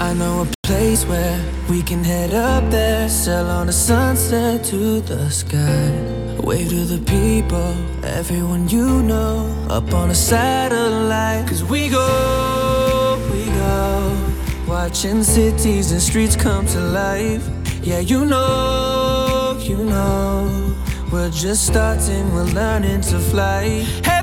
I know a place where we can head up there, sail on the sunset to the sky. Wave to the people, everyone you know, up on a satellite. Cause we go, we go, watching cities and streets come to life. Yeah, you know, you know, we're just starting, we're learning to fly. Head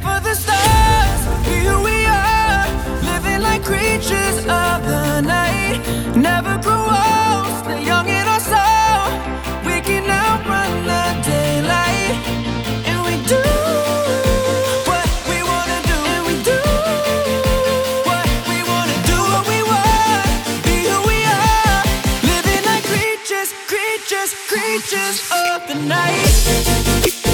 Never grow old, young in our soul. We can outrun the daylight, and we do what we wanna do, and we do what we wanna do, what we want, be who we are, living like creatures, creatures, creatures of the night.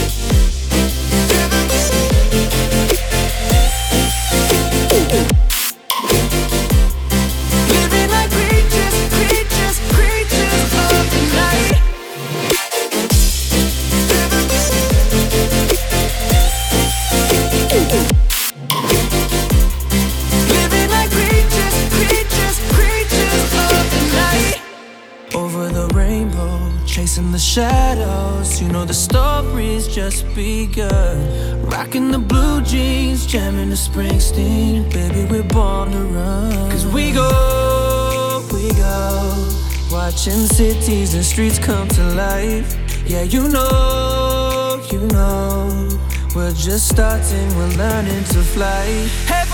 Rainbow, chasing the shadows. You know the story's just begun. Rocking the blue jeans, jamming the Springsteen. Baby, we're born to run. Cause we go, we go. Watching cities and streets come to life. Yeah, you know, you know. We're just starting, we're learning to fly. Head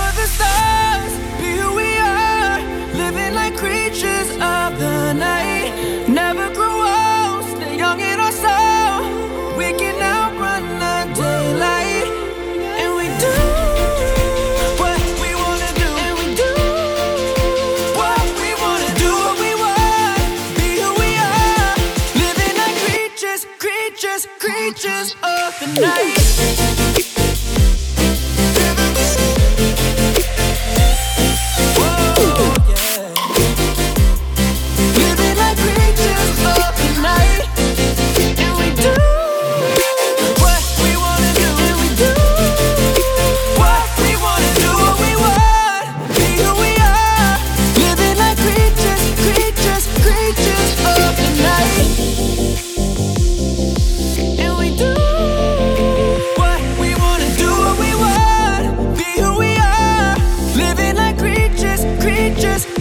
creatures of the night. Just.